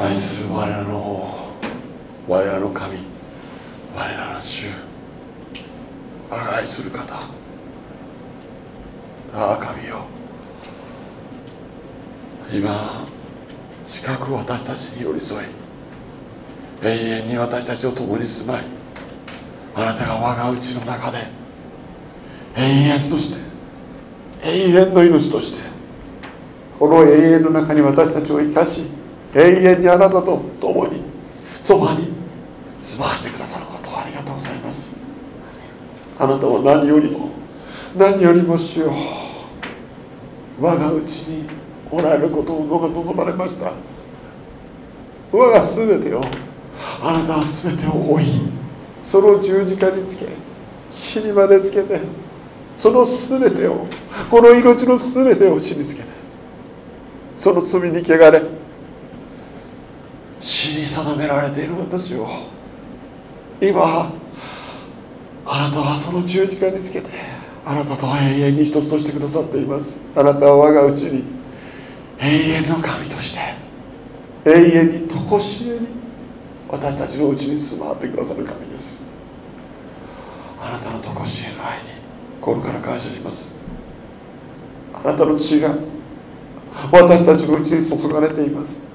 愛する我らの王我らの神。我らの主。我が愛する方。ああ神よ。今近く私たちに寄り添い永遠に私たちと共に住まいあなたが我が内の中で永遠として永遠の命としてこの永遠の中に私たちを生かし永遠にあなたと共にそばに住まわしてくださることをありがとうございます。あなたは何よりも何よりも主よ我がうちにおられることを望まれました。我が全てをあなたは全てを追いその十字架につけ死にまでつけてその全てをこの命の全てを死につけてその罪に汚れに定められている私を今あなたはその十字架につけてあなたとは永遠に一つとしてくださっています。あなたは我がうちに永遠の神として永遠に常しえに私たちのうちに住まってくださる神です。あなたの常しえの愛に心から感謝します。あなたの血が私たちのうちに注がれています。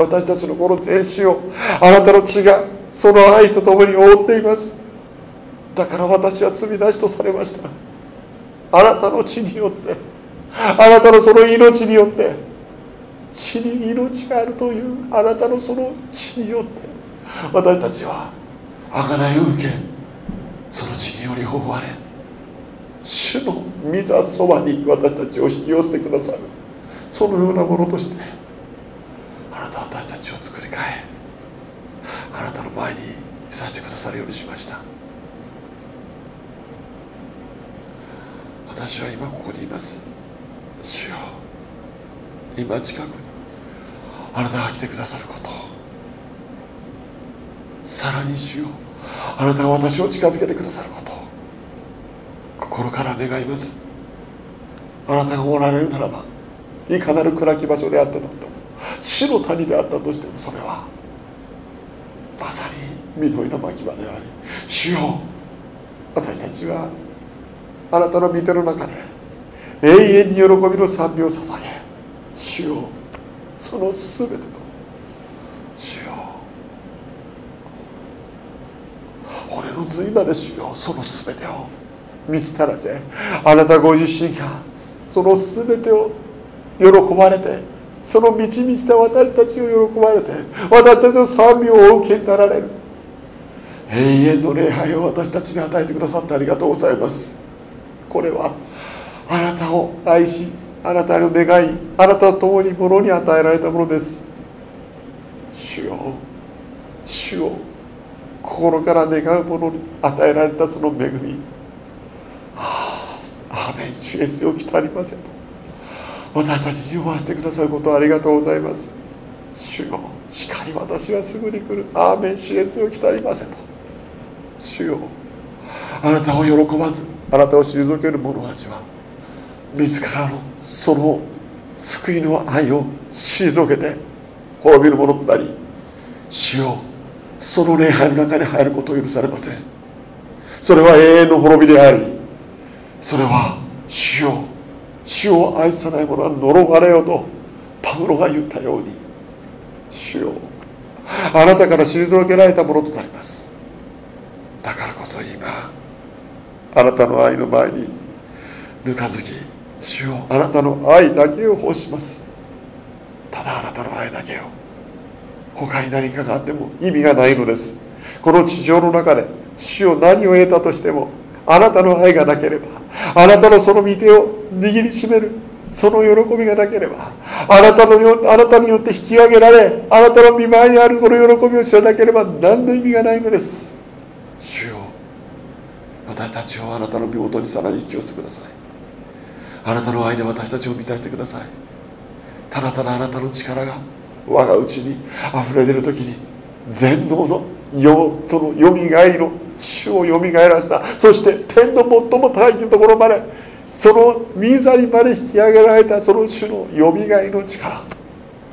私たちのこの全身をあなたの血がその愛とともに覆っています。だから私は罪なしとされました。あなたの血によってあなたのその命によって血に命があるというあなたのその血によって私たちは贖いを受けその血により覆われ主の御座そばに私たちを引き寄せてくださる。そのようなものとしてあなたは私たちを作り変えあなたの前にいさせてくださるようにしました。私は今ここにいます。主よ今近くにあなたが来てくださることさらに主よあなたが私を近づけてくださること心から願います。あなたがおられるならばいかなる暗き場所であったとしても死の谷であったとしてもそれはまさに緑の牧場であり主よ私たちはあなたの御手の中で永遠に喜びの賛美を捧げ主よその全ての主よ骨の髄まで主よその全てを満ち足らせあなたご自身がその全てを喜ばれてその満ち満ちた私たちを喜ばれて私たちの賛美をお受けになられる。永遠の礼拝を私たちに与えてくださってありがとうございます。これはあなたを愛しあなたの願いあなたと共にものに与えられたものです。主よ主を心から願うものに与えられたその恵み。ああアメン。主イエスよきたりません。私たちに読ませてくださることありがとうございます。主よしかり私はすぐに来る。アーメン主イエスよきたりませんと。主よあなたを喜ばずあなたを退ける者たちは自らのその救いの愛を退けて滅びる者となり主よその礼拝の中に入ることを許されません。それは永遠の滅びでありそれは主よ主を愛さない者は呪われよとパウロが言ったように主よあなたから退けられたものとなります。だからこそ今あなたの愛の前にぬかずき主よあなたの愛だけを欲します。ただあなたの愛だけを他に何かがあっても意味がないのです。この地上の中で主を何を得たとしてもあなたの愛がなければあなたのその御手を握りしめる。その喜びがなければあなたのよあなたによって引き上げられあなたの見舞いにあるこの喜びを知らなければ何の意味がないのです。主よ私たちをあなたの身元にさらに引き寄せてください。あなたの愛で私たちを満たしてください。ただただあなたの力が我が内に溢れ出る時に全能の世とのよみがえりの主をよみがえらせた。そして天の最も高いところまでその御座にまで引き上げられたその主のよみがえりの力。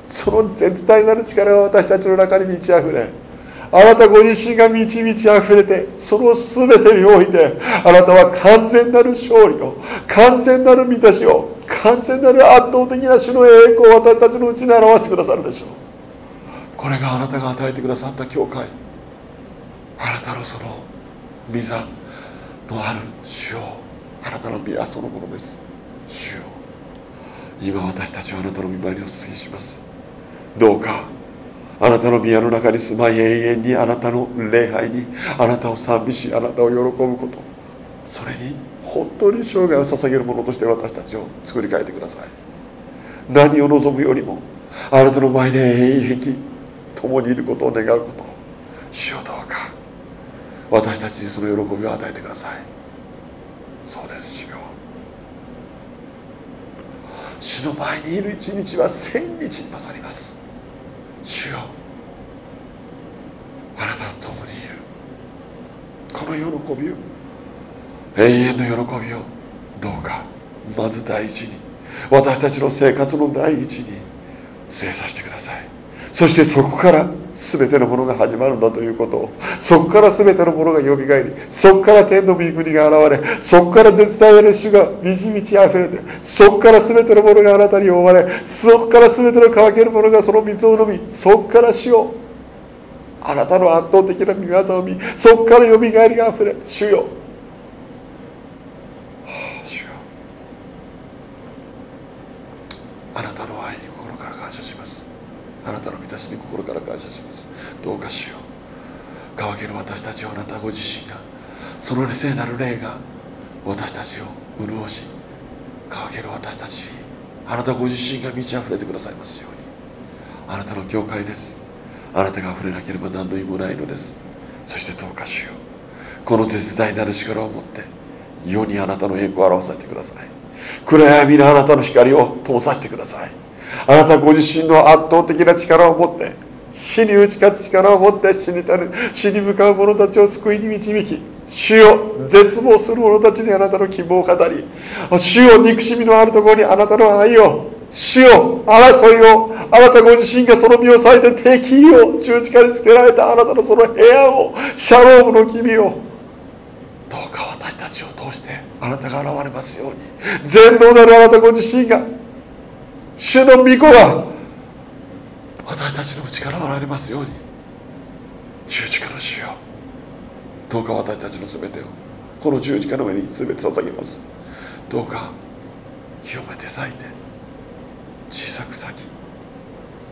その絶大なる力が私たちの中に満ち溢れあなたご自身が満ち満ち溢れてその全てにおいてあなたは完全なる勝利を完全なる満たしを完全なる圧倒的な主の栄光を私たちのうちに表してくださるでしょう。これがあなたが与えてくださった教会。あなたのその御座のある主よあなたの御はそのものです。主よ今私たちはあなたの御前にお過ぎします。どうかあなたの宮の中に住まい永遠にあなたの礼拝にあなたを賛美しあなたを喜ぶことそれに本当に生涯を捧げるものとして私たちを作り変えてください。何を望むよりもあなたの前で永遠に共にいることを願うこと主よどうか私たちにその喜びを与えてください。そうです主よ。主の前にいる一日は千日に勝ります。主よ。あなたと共にいる。この喜びを永遠の喜びをどうかまず第一に私たちの生活の第一に据えさせてください。そしてそこから全てのものが始まるんだということをそこから全てのものがよみがえりそこから天の御国が現れそこから絶大なる主が満ち満ち溢れてそこから全てのものがあなたに覆われそこから全ての乾けるものがその水を飲みそこから主をあなたの圧倒的な御業を見そこからよみがえりが溢れ主よ。あなたの愛に心から感謝しますあなたの満たしに心から感謝します。どうかしよう。乾ける私たちをあなたご自身がその聖なる霊が私たちを潤し乾ける私たちあなたご自身が満ち溢れてくださいますように。あなたの教会です。あなたが溢れなければ何の意味もないのです。そしてどうかしよう。この絶大なる力を持って世にあなたの栄光を表させてください。暗闇のあなたの光を通させてください。あなたご自身の圧倒的な力を持って死に打ち勝つ力を持って死にたる死に向かう者たちを救いに導き主よ絶望する者たちにあなたの希望を語り主よ憎しみのあるところにあなたの愛を主よ争いをあなたご自身がその身を裂いて敵意を十字架につけられたあなたのその平安をシャロームの君をどうか私たちを通してあなたが現れますように全能なるあなたご自身が主の御子が私たちの内から現れますように十字架の主よどうか私たちの全てをこの十字架の上に全て捧げます。どうか清めて裂いて小さく咲き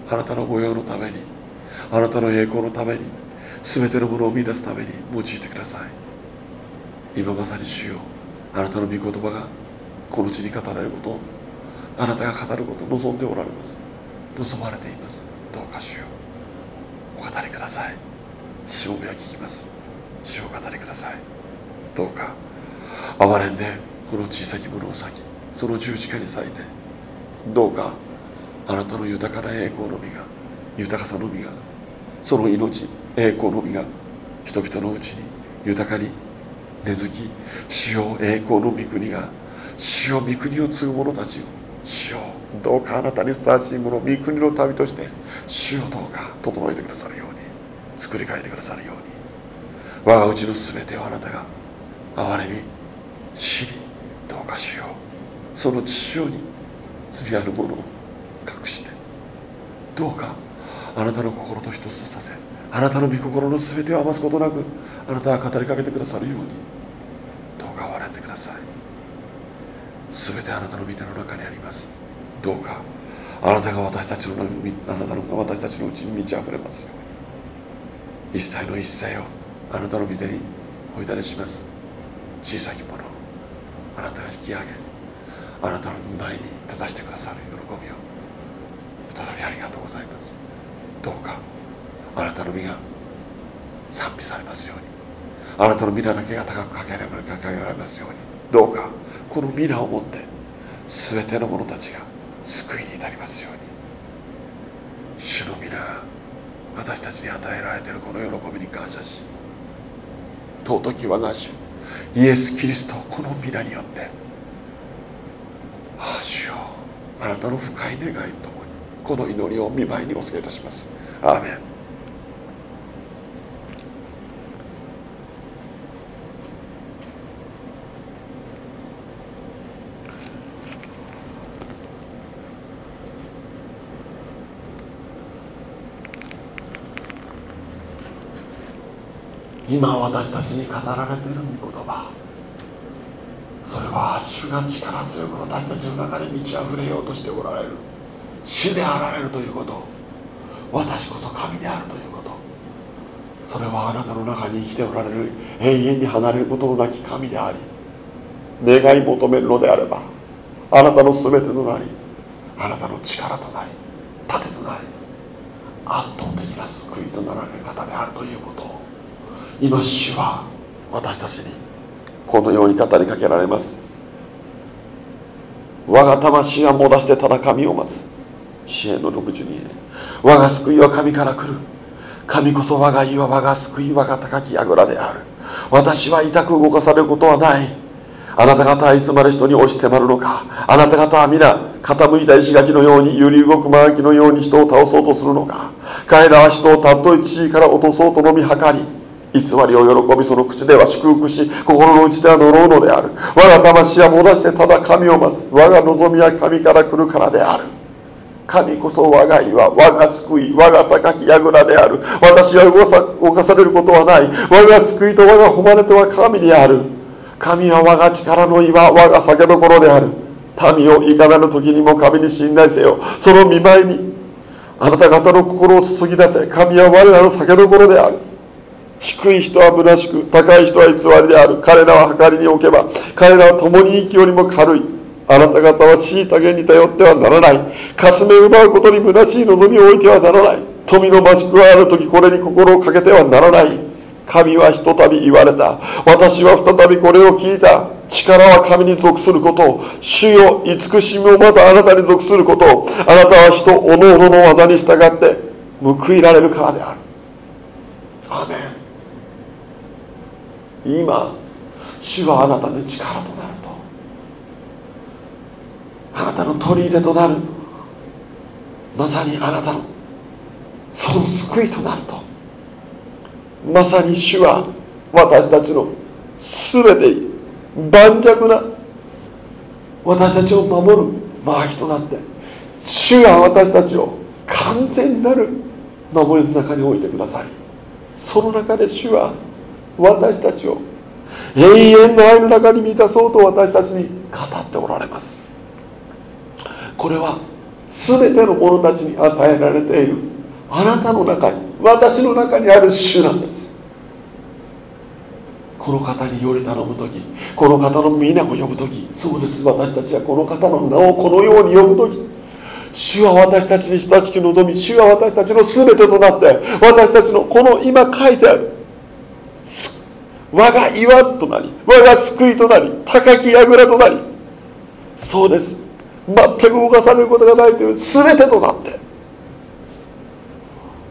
あなたの御用のためにあなたの栄光のために全てのものを生み出すために用いてください。今まさに主よあなたの御言葉がこの地に語られることをあなたが語ることを望んでおられます。望まれています。どうか主よ。お語りください。しもべは聞きます。主を語りください。どうか憐れんでこの小さきものを裂きその十字架に咲いてどうかあなたの豊かな栄光の実が豊かさの実がその命栄光の実が人々のうちに豊かに根付き主よ栄光の御国が主よ御国を継ぐ者たちを主よどうかあなたにふさわしいものを御国の旅として主をどうか整えてくださるように。作り変えてくださるように我がうちの全てをあなたが憐れみ知りどうかしよう。その父親に罪あるものを隠して。どうかあなたの心と一つとさせあなたの御心の全てを余すことなくあなたは語りかけてくださるようにどうか笑ってください全てあなたの御手の中にあります。どうかあなたが私たちのあなたの私たちのうちに満ち溢れますように。一切の一切をあなたの御手においたりします。小さきものあなたが引き上げあなたの前に立たせてくださる。喜びを再びありがとうございます。どうかあなたの身が賛美されますように。あなたの皆だけが高くかけられますように。どうかこの皆をもって全ての者たちが救いに至りますように。主の皆が私たちに与えられているこの喜びに感謝し尊き我が主イエス・キリストこの皆によってああ主よあなたの深い願いともにこの祈りを見舞いにお告げいたします。アーメン。今私たちに語られている御言葉。それは主が力強く私たちの中で満ち溢れようとしておられる。主であられるということ。私こそ神であるということ。それはあなたの中に生きておられる永遠に離れることのなき神であり。願い求めるのであればあなたの全てとなりあなたの力となり盾となり圧倒的な救いとなられる方であるということ。を今主は私たちにこのように語りかけられます。我が魂はもだしてただ神を待つ。支援の62年我が救いは神から来る。神こそ我が岩我が救い我が高き櫓である。私は痛く動かされることはない。あなた方はいつまで人に押し迫るのか。あなた方は皆傾いた石垣のように揺り動くマーキのように人を倒そうとするのか。彼らは人をたっとい地位から落とそうとのみ計り。偽りを喜びその口では祝福し心の内では呪うのである。我が魂は戻してただ神を待つ。我が望みは神から来るからである。神こそ我が岩我が救い我が高き櫓である。私は動さ動かされることはない。我が救いと我が誉れとは神である。神は我が力の岩我が酒どころである。民をいかなる時にも神に信頼せよ。その見舞いにあなた方の心を注ぎ出せ。神は我らの酒どころである。低い人は虚しく高い人は偽りである。彼らは計りに置けば彼らは共に生きよりも軽い。あなた方は虐げに頼ってはならない。かすめ奪うことに虚しい望みを置いてはならない。富の増し加ある時これに心をかけてはならない。神はひとたび言われた。私は再びこれを聞いた。力は神に属すること。主よ慈しみもまたあなたに属すること。をあなたは人おのおのの技に従って報いられるからである。アメン。今主はあなたの力となると。あなたの取り入れとなる。まさにあなたのその救いとなると。まさに主は私たちの全て盤石な私たちを守る周りとなって主が私たちを完全なる守りの中に置いてください。その中で主は私たちを。永遠の愛の中に満たそうと私たちに語っておられます。これは全ての者たちに与えられている。あなたの中に私の中にある主なんです。この方により頼む時この方の皆を呼ぶ時そうです。私たちはこの方の名をこのように呼ぶ時主は私たちに親しき望み主は私たちの全てとなって私たちのこの今書いてある我が岩となり我が救いとなり高き櫓となりそうです。全く動かされることがないという全てとなって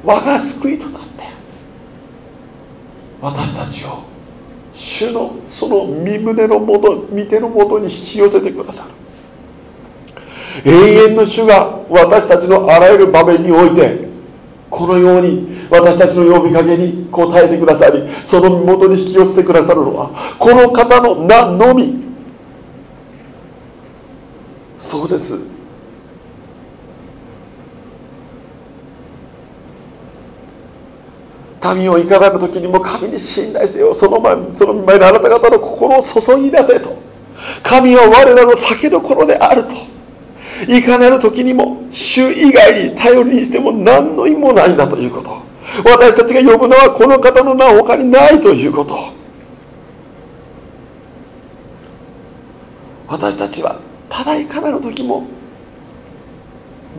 我が救いとなって私たちを主のその身胸のもと御手のもとに引き寄せてくださる。永遠の主が私たちのあらゆる場面においてこのように私たちの呼びかけに応えてくださりその身元に引き寄せてくださるのはこの方の名のみ。そうです。神をいかなる時にも神に信頼せよ。その前その前のあなた方の心を注ぎ出せと。神は我らの酒どころであると。いかなる時にも主以外に頼りにしても何の意味もないんだということ。私たちが呼ぶのはこの方の名他にないということ。私たちはただいかなる時も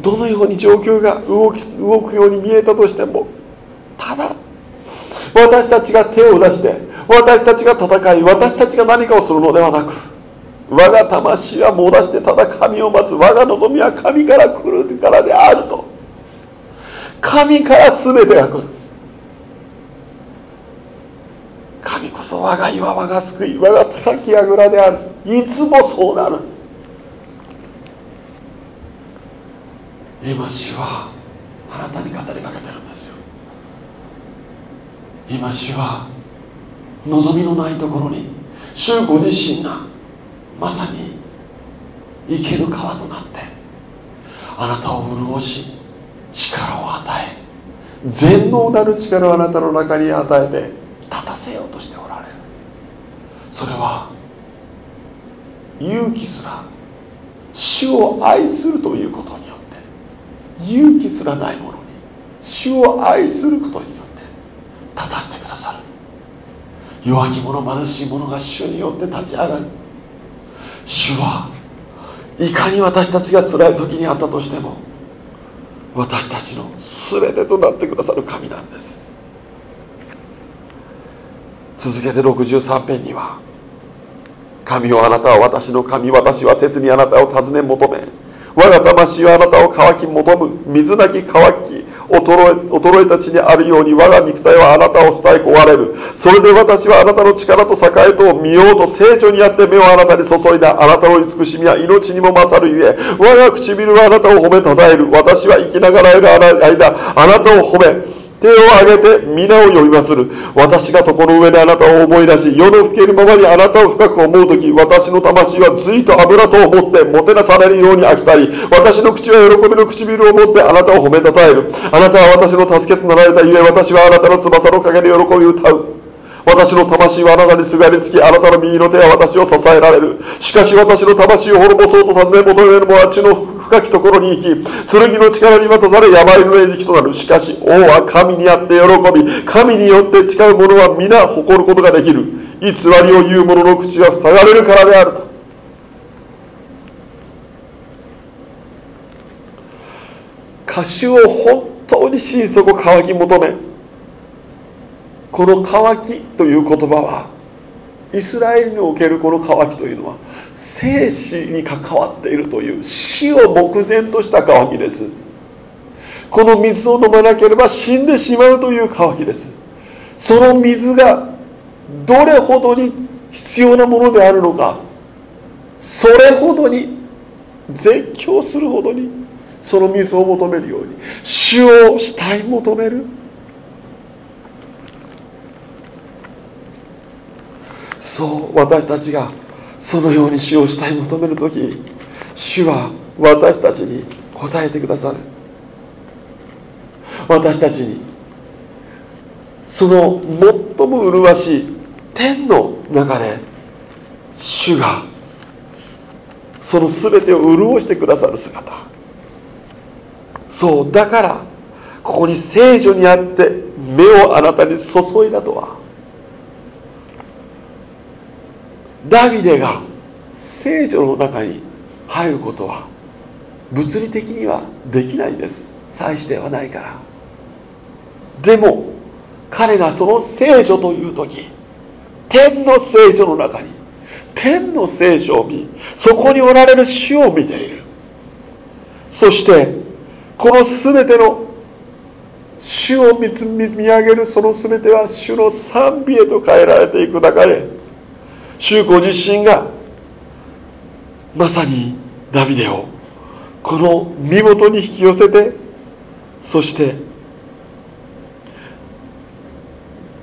どのように状況が動き動くように見えたとしてもただ私たちが手を出して私たちが戦い私たちが何かをするのではなく我が魂は漏らしてただ神を待つ我が望みは神から来るからであると。神から全てが来る。神こそ我が岩我が救い我が高き櫓である。いつもそうなる。今主はあなたに語りかけてるんですよ。今主は望みのないところに主ご自身がまさに生ける川となってあなたを潤し力を与え全能なる力をあなたの中に与えて立たせようとしておられる。それは勇気すら主を愛するということによって勇気すらないものに主を愛することによって立たせてくださる。弱き者貧しい者が主によって立ち上がる。主はいかに私たちが辛い時にあったとしても私たちの全てとなってくださる神なんです。続けて63編には神をあなたは私の神私は切にあなたを尋ね求め我が魂はあなたを乾き求む水なき乾き衰え衰えた地にあるように我が肉体はあなたを伝え壊れる。それで私はあなたの力と栄えとを見ようと聖書にあって目をあなたに注いだ。あなたの慈しみは命にも勝るゆえ我が唇はあなたを褒めたたえる。私は生きながらいる間あなたを褒め手を挙げて皆を呼びまする。私が床の上であなたを思い出し世の更けるままにあなたを深く思う時私の魂は随と油と思ってもてなされるように飽きたり私の口は喜びの唇を持ってあなたを褒めたたえる。あなたは私の助けとなられたゆえ私はあなたの翼の陰で喜び歌う。私の魂はあなたにすがりつきあなたの右の手は私を支えられる。しかし私の魂を滅ぼそうと尋ね求める者は地の深きところに行き剣の力に渡され病の餌食となる。しかし王は神にあって喜び神によって誓う者は皆誇ることができる。偽りを言う者の口は塞がれるからであると。歌手を本当に心底乾き求めこの乾きという言葉はイスラエルにおけるこの乾きというのは生死に関わっているという死を目前とした渇きです。この水を飲まなければ死んでしまうという渇きです。その水がどれほどに必要なものであるのかそれほどに絶叫するほどにその水を求めるように主を慕い求める。そう私たちがそのように主をしたい求める時主は私たちに答えてくださる。私たちにその最も麗しい天の中で主がその全てを潤してくださる姿。そうだからここに聖女にあって目をあなたに注いだとは。ダビデが聖女の中に入ることは物理的にはできないんです。祭司ではないから。でも彼がその聖女という時天の聖女の中に天の聖書を見そこにおられる主を見ている。そしてこの全ての主を見上げるその全ては主の賛美へと変えられていく中で主ご自身がまさにダビデをこの見事に引き寄せてそして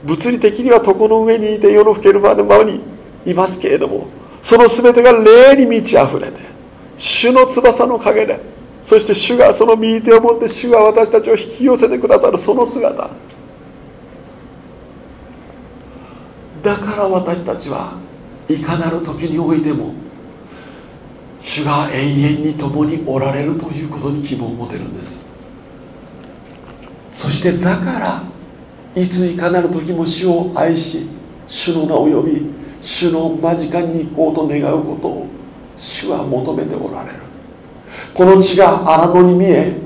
物理的には床の上にいて夜更けるまでまにいますけれどもその全てが霊に満ち溢れて主の翼の陰でそして主がその右手を持って主が私たちを引き寄せてくださるその姿。だから私たちはいかなる時においても主が永遠に共におられるということに希望を持てるんです。そしてだからいついかなる時も主を愛し主の名を呼び主の間近に行こうと願うことを主は求めておられる。この地が荒野に見え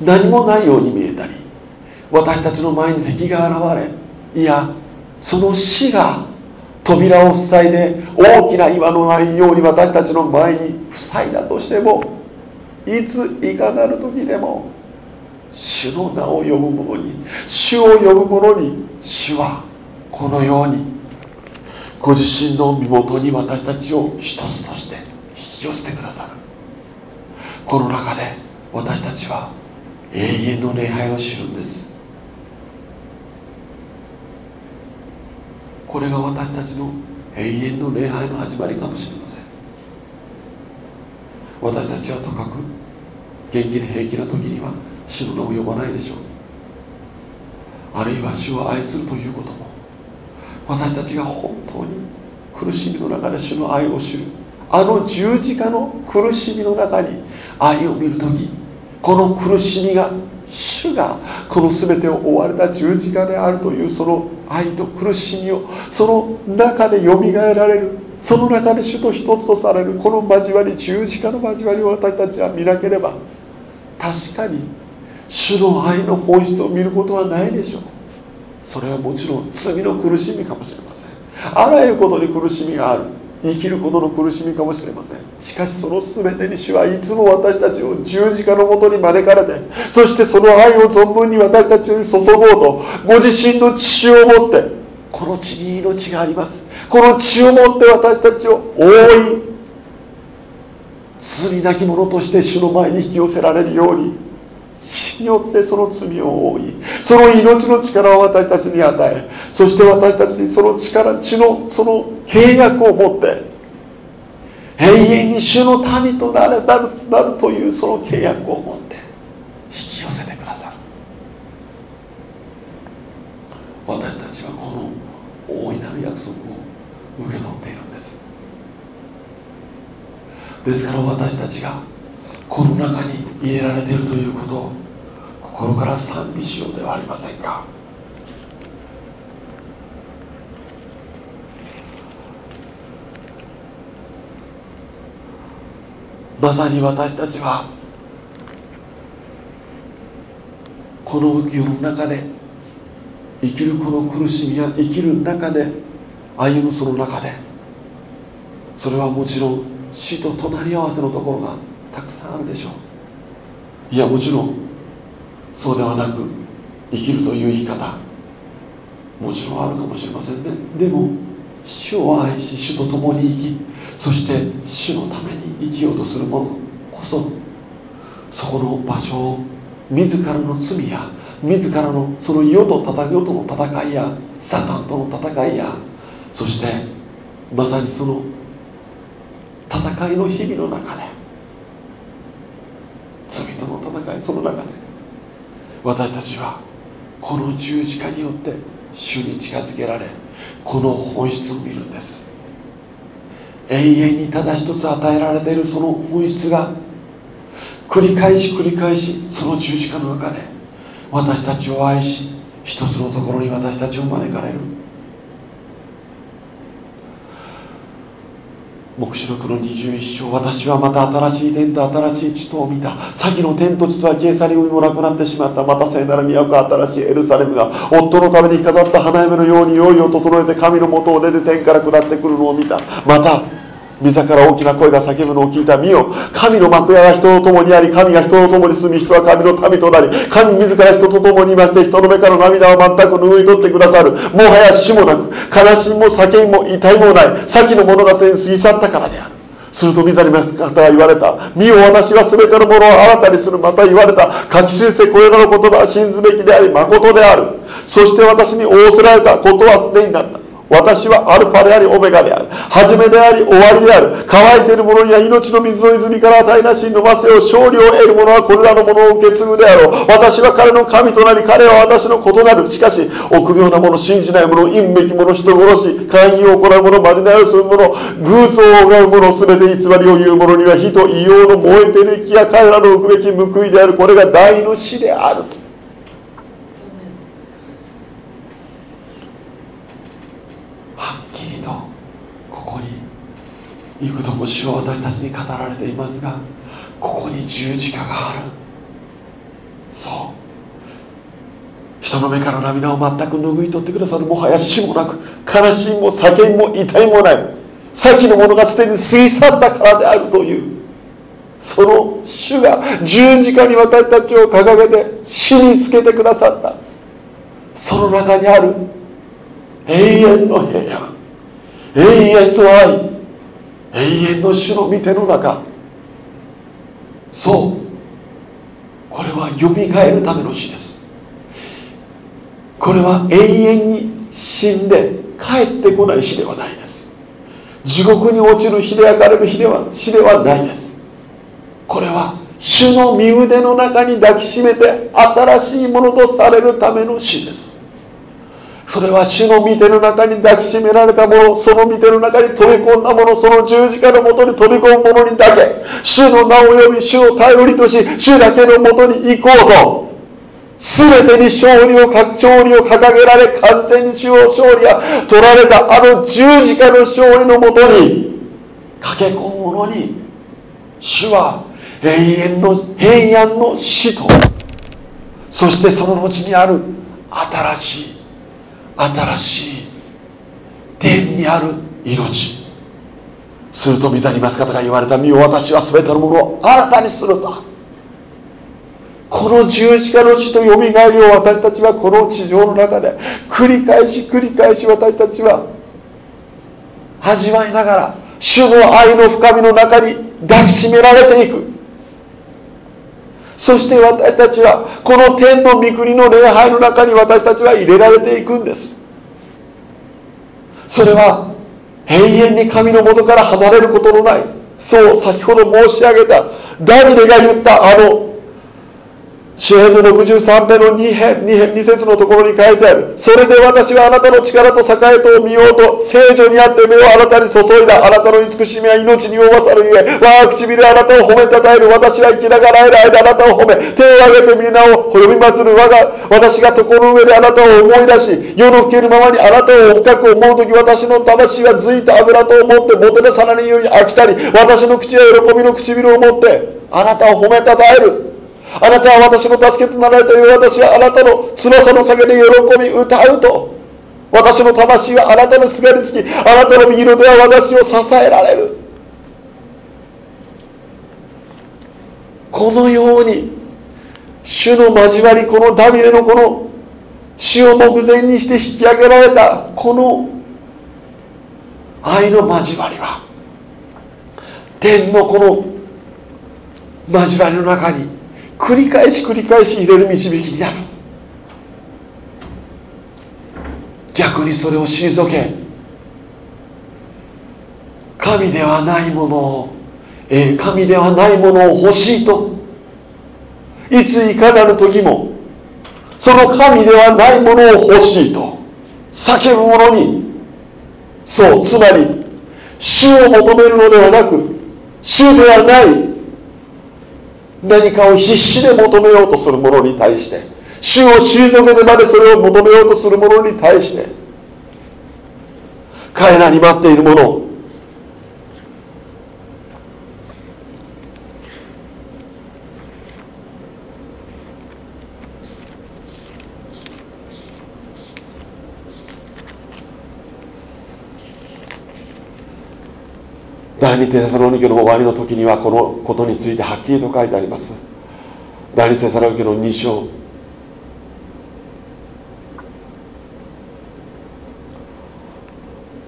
何もないように見えたり私たちの前に敵が現れいやその死が扉を塞いで大きな岩のないように私たちの前に塞いだとしてもいついかなる時でも主の名を呼ぶ者に主を呼ぶ者に主はこのようにご自身の身元に私たちを一つとして引き寄せてくださる。この中で私たちは永遠の礼拝を知るんです。これが私たちの永遠の礼拝の始まりかもしれません。私たちはとかく元気で平気な時には主の名を呼ばないでしょう。あるいは主を愛するということも私たちが本当に苦しみの中で主の愛を知るあの十字架の苦しみの中に愛を見る時この苦しみが主がこの全てを追われた十字架であるというその愛と苦しみをその中でよみがえられる。その中で主と一つとされる。この交わり十字架の交わりを私たちは見なければ確かに主の愛の本質を見ることはないでしょう。それはもちろん罪の苦しみかもしれません。あらゆることに苦しみがある。生きることの苦しみかもしれません。しかしその全てに主はいつも私たちを十字架のもとに招かれてそしてその愛を存分に私たちに注ごうとご自身の血を持ってこの血に命があります。この血を持って私たちを覆い罪なき者として主の前に引き寄せられるように死によってその罪を覆いその命の力を私たちに与えそして私たちにその力血のその契約を持って永遠に主の民となれなるなるというその契約を持って引き寄せてくださる。私たちはこの大いなる約束を受け取っているんです。ですから私たちがこの中に入れられているということ心から賛美しようではありませんか？まさに私たちはこの世の中で生きるこの苦しみや生きる中で歩むその中でそれはもちろん死と隣り合わせのところがたくさんあるでしょう。いやもちろんそうではなく生きるという生き方もちろんあるかもしれませんね。でも主を愛し主と共に生きそして主のために生きようとする者こそそこの場所を自らの罪や自らのその世と戦世との戦いやサタンとの戦いやそしてまさにその戦いの日々の中で戦いその中で私たちはこの十字架によって主に近づけられこの本質を見るんです。永遠にただ一つ与えられているその本質が繰り返し繰り返しその十字架の中で私たちを愛し一つのところに私たちを招かれる。黙示録の21章私はまた新しい天と新しい地とを見た。先の天と地とは消え去り海もなくなってしまった。また聖なる都新しいエルサレムが夫のために飾った花嫁のように用意を整えて神のもとを出て天から下ってくるのを見た。また溝から大きな声が叫ぶのを聞いた見よ神の幕屋が人と共にあり神が人と共に住み人は神の民となり神自ら人と共にいまして人の目から涙を全く拭い取ってくださる。もはや死もなく悲しみも叫びも痛いもない。先の者が過ぎ去ったからである。すると見ざります方が言われた。見よ私は全てのものを新たにする。また言われた。書き記せこれらの言葉は信ずべきであり誠である。そして私に仰せられたことはすでになった。私はアルファでありオメガである。初めであり終わりである。乾いている者には命の水の泉から与えなしに飲ませよう勝利を得る者はこれらのものを受け継ぐであろう。私は彼の神となり彼は私の異なる。しかし臆病な者信じない者陰べき者人殺し会議を行う者まじないをする者偶像を拝む者全て偽りを言う者には火と異様の燃えてる木や彼らの受くべき報いである。これが大の死であると。はっきりとここに幾度も主は私たちに語られていますがここに十字架がある。そう。人の目から涙を全く拭い取ってくださるもはや死もなく悲しみも叫びも痛いもない。先のものがすでに過ぎ去ったからであるという。その主が十字架に私たちを掲げて死につけてくださった。その中にある永遠の平安。永遠の愛。永遠の主の御手の中。そう。これはよみがえるための死です。これは永遠に死んで帰ってこない死ではないです。地獄に落ちる火で焼かれる火では死ではないです。これは主の身腕の中に抱きしめて新しいものとされるための死です。それは主の御手の中に抱きしめられたものその御手の中に飛び込んだものその十字架のもとに飛び込むものにだけ主の名を呼び主を頼りとし主だけのもとに行こうと全てに勝利を勝利を掲げられ完全に主を勝利が取られたあの十字架の勝利のもとに駆け込む者に主は永遠の平安の死とそしてその後にある新しい新しい天にある命。すると御座にます方が言われた身を私は全てのものを新たにすると。この十字架の死とよみがえりを私たちはこの地上の中で繰り返し繰り返し私たちは味わいながら主の愛の深みの中に抱きしめられていく。そして私たちはこの天の御国の礼拝の中に私たちは入れられていくんです。それは永遠に神のもとから離れることのない。そう先ほど申し上げたダビデが言ったあの詩篇の63編の2編 ,2 編2節のところに書いてある。それで私はあなたの力と栄えとを見ようと聖女にあって目をあなたに注いだ。あなたの慈しみは命に弱さるゆえ我が唇あなたを褒めたたえる。私は生きながらえる間あなたを褒め手を挙げて皆を呼び祭る。我が私が床の上であなたを思い出し夜の更けるままにあなたを深く思う時私の魂はずいた油と思ってもてなさらにより飽きたり私の口は喜びの唇を持ってあなたを褒めたたえる。あなたは私の助けとなられたよ私はあなたの翼の陰で喜び歌うと。私の魂はあなたのすがりつきあなたの右の手は私を支えられる。このように主の交わりこのダビデのこの死を目前にして引き上げられたこの愛の交わりは天のこの交わりの中に繰り返し繰り返し入れる導きになる逆にそれを退け神ではないものを、えー、神ではないものを欲しいといついかなる時もその神ではないものを欲しいと叫ぶ者にそうつまり主を求めるのではなく主ではない何かを必死で求めようとする者に対して主を退けてまでそれを求めようとする者に対して彼らに待っているもの第二テサロニケの終わりの時にはこのことについてはっきりと書いてあります。第二テサロニケの2章。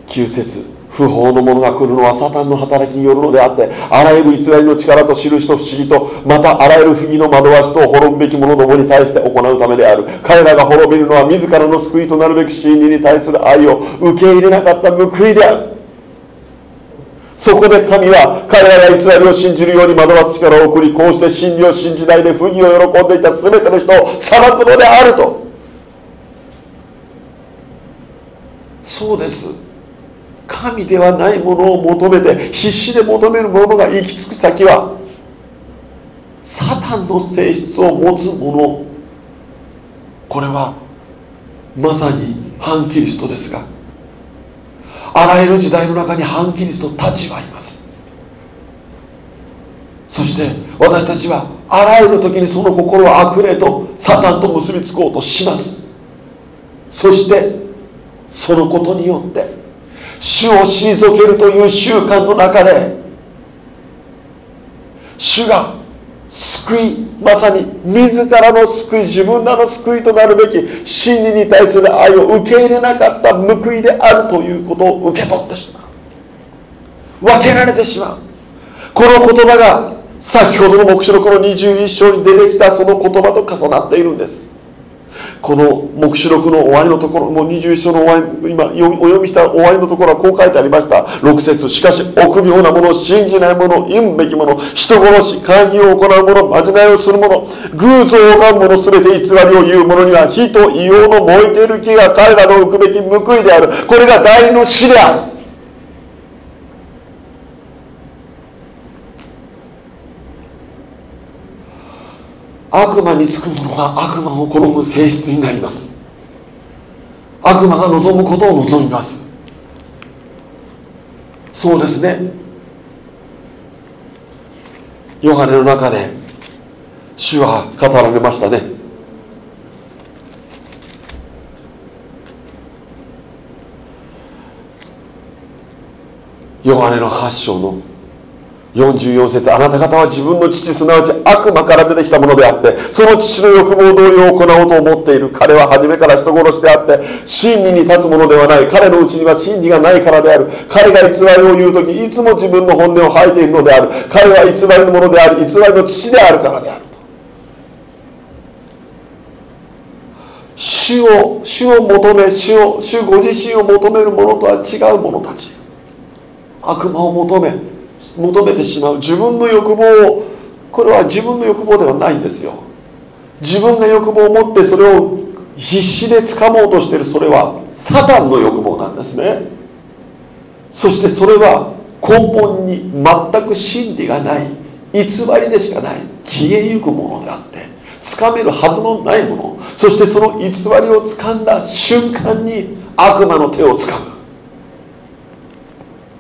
9節不法の者が来るのはサタンの働きによるのであってあらゆる偽りの力と印と不思議とまたあらゆる不義の惑わしと滅ぶべき者どもに対して行うためである。彼らが滅びるのは自らの救いとなるべき真理に対する愛を受け入れなかった報いである。そこで神は彼らが偽りを信じるように惑わす力を送りこうして真理を信じないで不義を喜んでいた全ての人を裁くのであると。そうです。神ではないものを求めて必死で求める者が行き着く先はサタンの性質を持つ者。これはまさに反キリストですが。あらゆる時代の中に反キリストたちはいます。そして私たちはあらゆる時にその心を悪霊とサタンと結びつこうとします。そしてそのことによって主を退けるという習慣の中で主が救いまさに自らの救い自分らの救いとなるべき真理に対する愛を受け入れなかった報いであるということを受け取ってしまう。分けられてしまう。この言葉が先ほどの黙示録の21章に出てきたその言葉と重なっているんです。この黙示録の終わりのところもう21章の終わり今お読みした終わりのところはこう書いてありました。6節しかし臆病な者信じない者言うべき者人殺し会議を行う者まじないをする者偶像を拝む者全て偽りを言う者には火と硫黄の燃えている木が彼らの浮くべき報いである。これが第二の死である。悪魔につく者が悪魔を好む性質になります。悪魔が望むことを望みます。そうですね。ヨハネの中で主は語られましたね。ヨハネの8章の44節あなた方は自分の父すなわち悪魔から出てきたものであってその父の欲望同様を行おうと思っている彼は初めから人殺しであって真理に立つものではない。彼のうちには真理がないからである。彼が偽りを言う時いつも自分の本音を吐いているのである。彼は偽りのものであり偽りの父であるからであると。主を主を求め主を主ご自身を求める者とは違う者たち。悪魔を求め求めてしまう自分の欲望をこれは自分の欲望ではないんですよ。自分が欲望を持ってそれを必死で掴もうとしているそれはサタンの欲望なんですね。そしてそれは根本に全く真理がない偽りでしかない消えゆくものであってつかめるはずのないもの。そしてその偽りをつかんだ瞬間に悪魔の手をつかむ。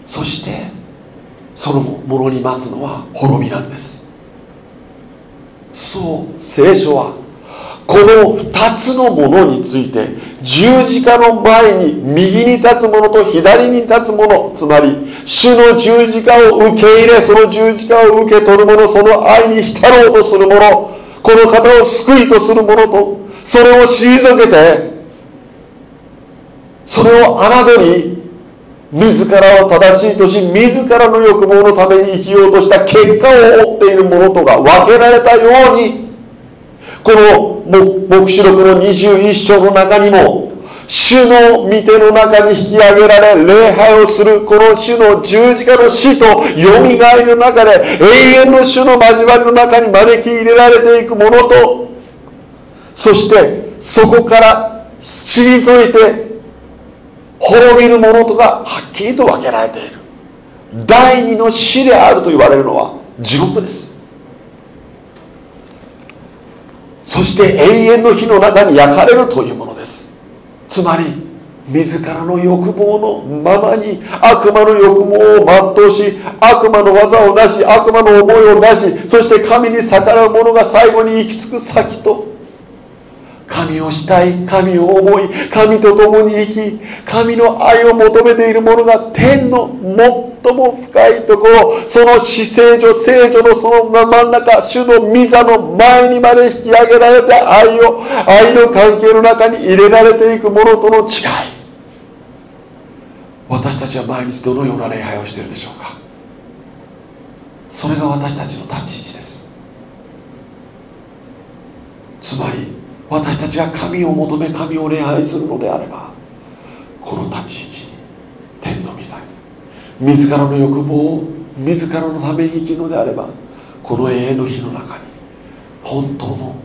そしてそのものに待つのは滅びなんです。そう聖書はこの2つのものについて十字架の前に右に立つ者と左に立つ者つまり主の十字架を受け入れその十字架を受け取る者その愛に浸ろうとする者この方を救いとする者とそれを退けてそれを侮り自らを正しいとし自らの欲望のために生きようとした結果を負っているものとが分けられたようにこの黙示録の21章の中にも主の御手の中に引き上げられ礼拝をするこの主の十字架の死とよみがえりの中で永遠の主の交わりの中に招き入れられていくものとそしてそこから退いて滅びるものとがはっきりと分けられている。第二の死であると言われるのは地獄です。そして永遠の火の中に焼かれるというものです。つまり自らの欲望のままに悪魔の欲望を全うし悪魔の技をなし悪魔の思いをなしそして神に逆らう者が最後に行き着く先と神をしたい神を思い神と共に生き神の愛を求めている者が天の最も深いところ。その死聖女聖女のその真ん中主の御座の前にまで引き上げられた愛を愛の関係の中に入れられていく者との違い。私たちは毎日どのような礼拝をしているでしょうか。それが私たちの立ち位置です。つまり私たちが神を求め神を礼拝するのであればこの立ち位置に天の御座に自らの欲望を自らのために生きるのであればこの永遠の日の中に本当の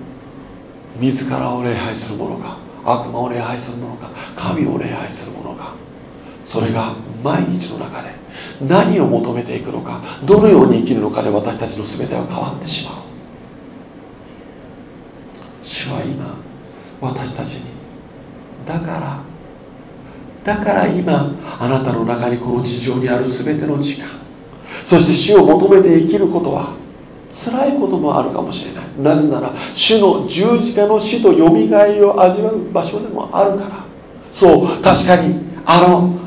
自らを礼拝する者か悪魔を礼拝する者か神を礼拝する者かそれが毎日の中で何を求めていくのかどのように生きるのかで私たちの全ては変わってしまう。主は今私たちに。だからだから今あなたの中にこの地上にある全ての時間そして主を求めて生きることは辛いこともあるかもしれない。なぜなら主の十字架の死とよみがえりを味わう場所でもあるから。そう確かにあの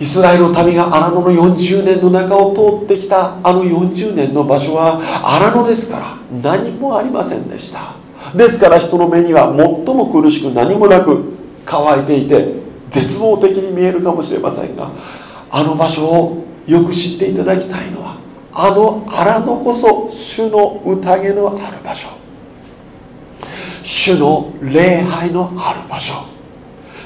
イスラエルの民が荒野の40年の中を通ってきたあの40年の場所は荒野ですから何もありませんでした。ですから人の目には最も苦しく何もなく乾いていて絶望的に見えるかもしれませんがあの場所をよく知っていただきたいのはあの荒野こそ主の宴のある場所。主の礼拝のある場所。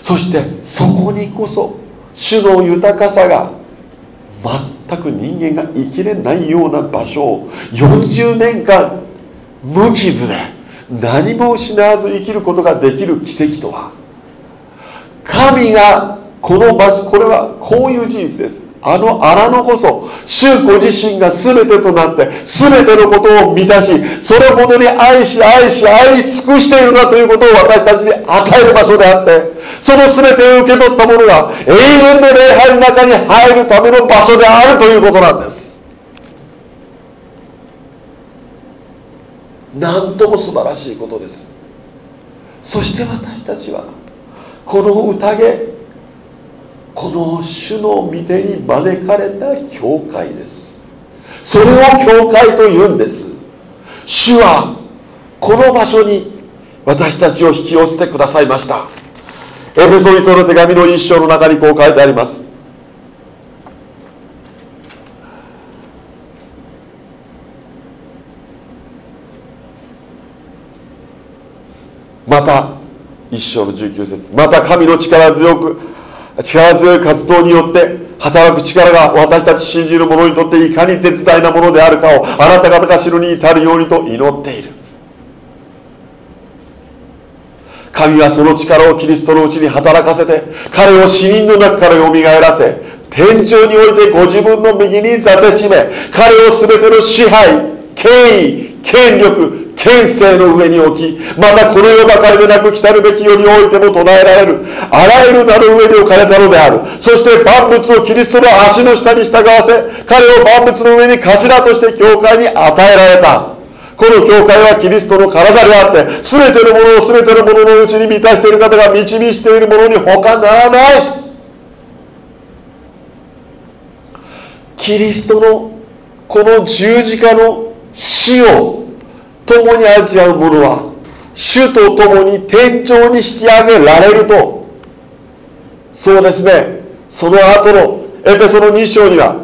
そしてそこにこそ主の豊かさが全く人間が生きれないような場所を40年間無傷で何も失わず生きることができる奇跡とは神がこの場所これはこういう事実です。あの荒野こそ主ご自身が全てとなって全てのことを満たしそれほどに愛し愛し愛し尽くしているんだということを私たちに与える場所であってその全てを受け取ったものが永遠の礼拝の中に入るための場所であるということなんです。なんとも素晴らしいことです。そして私たちはこの宴この主の御手に招かれた教会です。それを教会と言うんです。主はこの場所に私たちを引き寄せてくださいました。エペソイトの手紙の一章の中にこう書いてあります。また一章の19節。また神の力強く力強い活動によって働く力が私たち信じる者にとっていかに絶大なものであるかをあなた方が知るに至るようにと祈っている。神はその力をキリストのうちに働かせて彼を死人の中からよみがえらせ天井においてご自分の右に座せしめ彼を全ての支配権威権力権勢の上に置きまたこの世ばかりでなく来たるべき世においても唱えられる。あらゆる名の上に置かれたのである。そして万物をキリストの足の下に従わせ彼を万物の上に頭として教会に与えられた。この教会はキリストの体であって全てのものを全てのもののうちに満たしている方が導しているものに他ならない。キリストのこの十字架の死を共に味わう者は主と共に天井に引き上げられると。そうですね。その後のエペソの2章には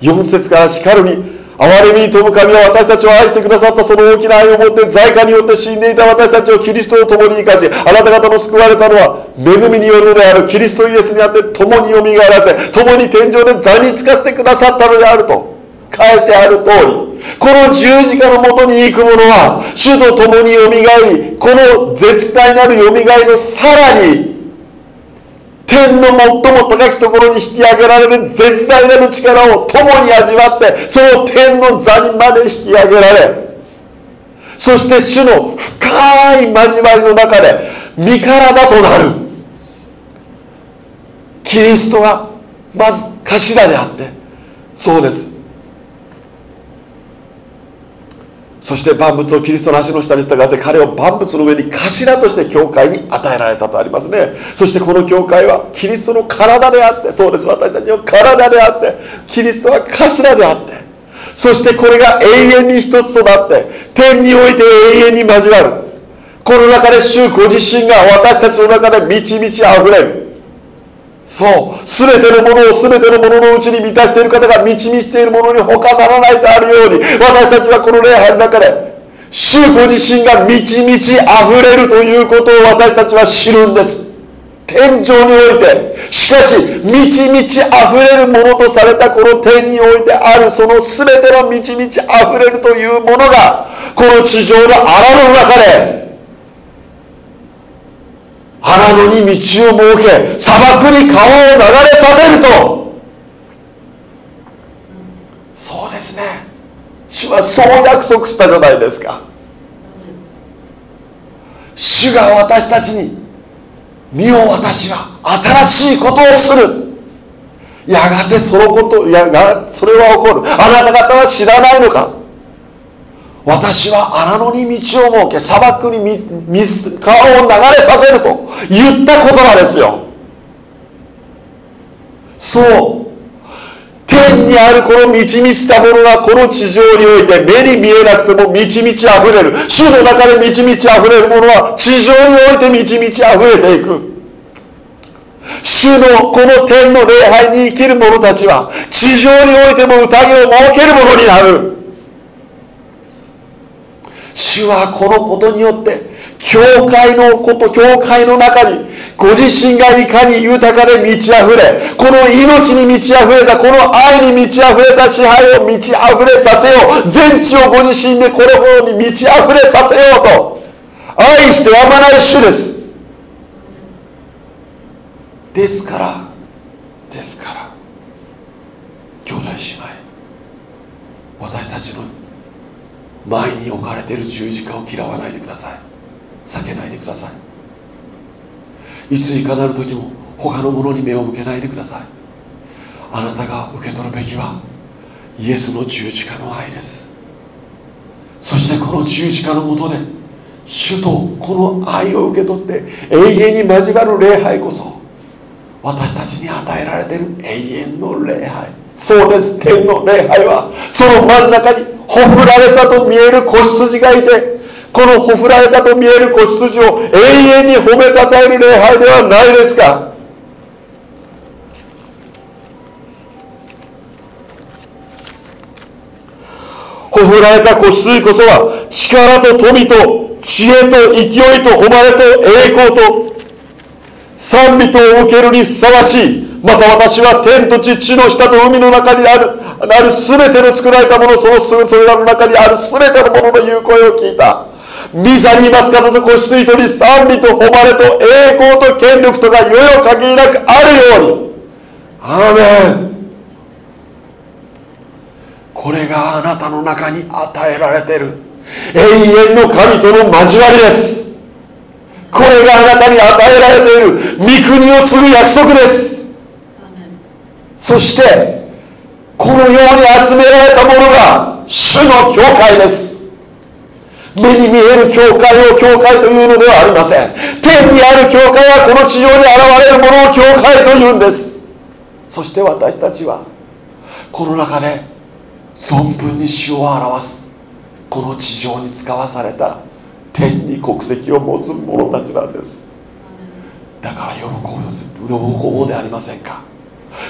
4節からしかるに憐れみに富む神は私たちを愛してくださったその大きな愛をもって在家によって死んでいた私たちをキリストと共に生かしあなた方の救われたのは恵みによるのであるキリストイエスにあって共によみがえらせ共に天井で座につかせてくださったのであると。書いてある通りこの十字架のもとに行く者は主と共によみがえりこの絶大なるよみがえりのさらに天の最も高きところに引き上げられる絶大なる力を共に味わってその天の座にまで引き上げられそして主の深い交わりの中で身体となるキリストがまず頭であってそうです。そして万物をキリストの足の下に従わせ彼を万物の上に頭として教会に与えられたとありますね。そしてこの教会はキリストの体であってそうです私たちの体であってキリストは頭であってそしてこれが永遠に一つとなって天において永遠に交わる。この中で主ご自身が私たちの中で満ち満ち溢れる。そう。全てのものを全てのもののうちに満たしている方が満ち満ちているものに他ならないとあるように私たちはこの礼拝の中で主ご自身が満ち満ち溢れるということを私たちは知るんです。天井においてしかし満ち満ち溢れるものとされたこの天においてあるその全ての満ち満ち溢れるというものがこの地上の荒の中で荒野に道を設け砂漠に川を流れさせると。そうですね。主はそう約束したじゃないですか。主が私たちに身を私は新しいことをする。やがてそのことやがそれは起こる。あなた方は知らないのか。私は荒野に道を設け砂漠に水川を流れさせると言った言葉ですよ。そう。天にあるこの満ち満ちたものがこの地上において目に見えなくても満ち満ち溢れる。主の中で満ち満ち溢れるものは地上において満ち満ち溢れていく。主のこの天の礼拝に生きる者たちは地上においても宴を設けるものになる。主はこのことによって教会のこと教会の中にご自身がいかに豊かで満ち溢れこの命に満ち溢れたこの愛に満ち溢れた支配を満ち溢れさせよう全地をご自身でこのように満ち溢れさせようと愛してやまない主です。ですからですから兄弟姉妹私たちの前に置かれている十字架を嫌わないでください。避けないでください。いついかなる時も他のものに目を向けないでください。あなたが受け取るべきはイエスの十字架の愛です。そしてこの十字架のもとで主とこの愛を受け取って永遠に交わる礼拝こそ私たちに与えられている永遠の礼拝。そうです。天の礼拝はその真ん中にほふられたと見える子羊がいてこのほふられたと見える子羊を永遠に褒めたたえる礼拝ではないですか。ほふられた子羊こそは力と富と知恵と勢いと誉れと栄光と賛美とを受けるにふさわしいまた私は天と地地の下と海の中にあるある全ての作られたものそのそれらの中にある全てのものの言う声を聞いた。ミサにいます方と子羊とに賛美と誉れと栄光と権力とがよよ限りなくあるように。アーメン。これがあなたの中に与えられている。永遠の神との交わりです。これがあなたに与えられている。御国を継ぐ約束です。そしてこのように集められたものが主の教会です。目に見える教会を教会というのではありません。天にある教会はこの地上に現れるものを教会というんです。そして私たちはこの中で存分に主を表すこの地上に使わされた天に国籍を持つ者たちなんです。だから喜ぶ喜ぼうでありませんか？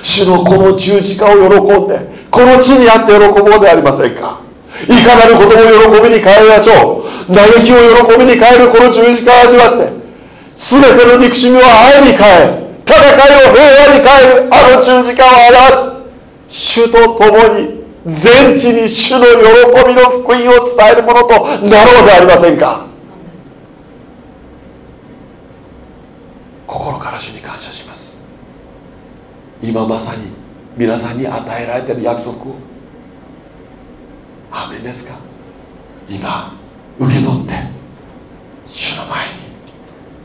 主のこの十字架を喜んでこの地にあって喜ぼうでありませんか。いかなることも喜びに変えましょう。嘆きを喜びに変えるこの十字架を味わって全ての憎しみを愛に変え戦いを平和に変えるあの十字架を表す主と共に全地に主の喜びの福音を伝えるものとなろうでありませんか。心から主に感謝します。今まさに皆さんに与えられている約束を。アメですか？今受け取って主の前に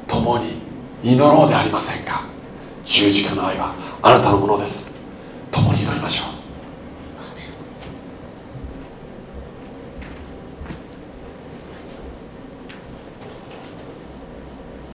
共に祈ろうでありませんか？十字架の愛はあなたのものです。共に祈りましょう。